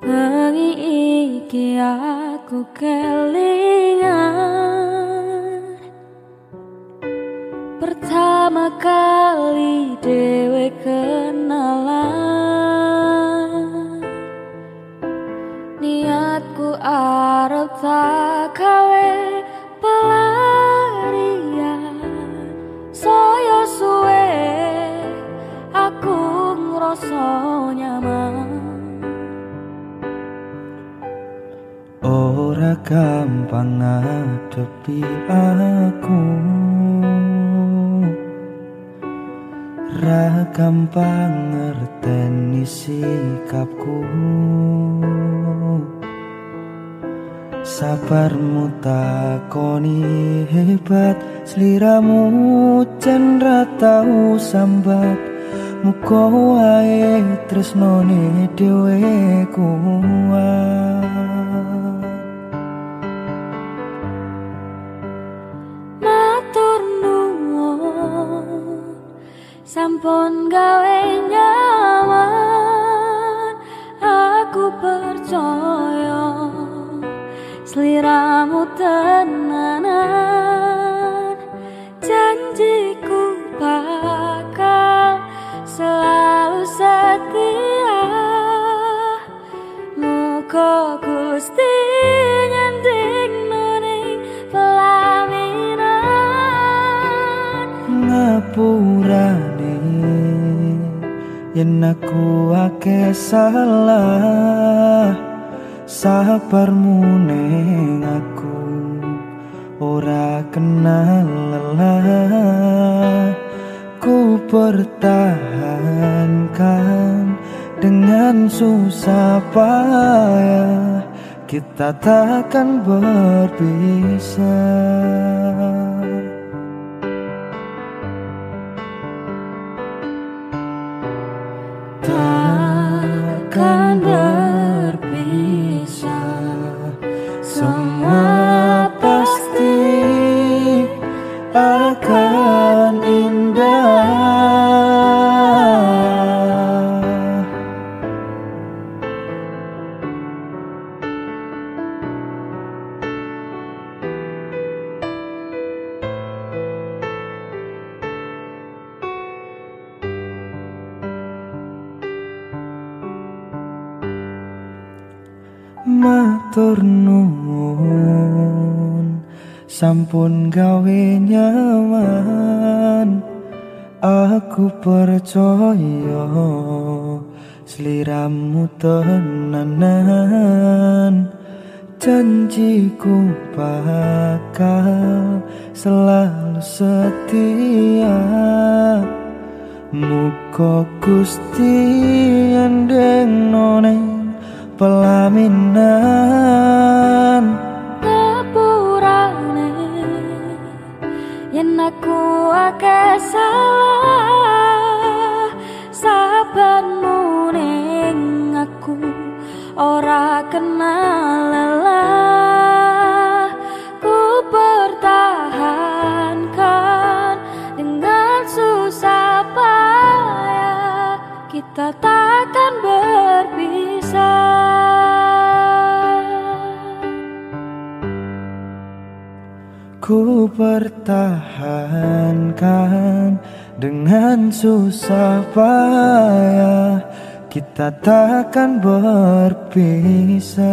Bengi iki aku kelingan. Pertama kali dewe kenalan. Niatku arep tak Ora gampang ngadepi aku. Ra gampang ngerteni sikapku. Sabarmu takoni hebat Seliramu cendera tau sambat. Muka wae tresnone dhewe kuat sampun gawe nyaman aku percaya sliramu tenanan ngapurane yen aku akeh salah. Sabarmu ning aku ora kenal lelah. Ku pertahankan dengan susah payah. Kita takkan berpisah Oh. Matur nuwun sampun gawe nyaman aku percaya sliramu tenanan. Janjiku bakal selalu setia. Muka Gusti andeng noneng pelaminan ngapurane yen aku akeh salah sabarmu ning aku ora kenal lelah. Ku pertahankan dengan susah payah kita takkan berpisah Ku pertahankan dengan susah payah. Kita takkan berpisah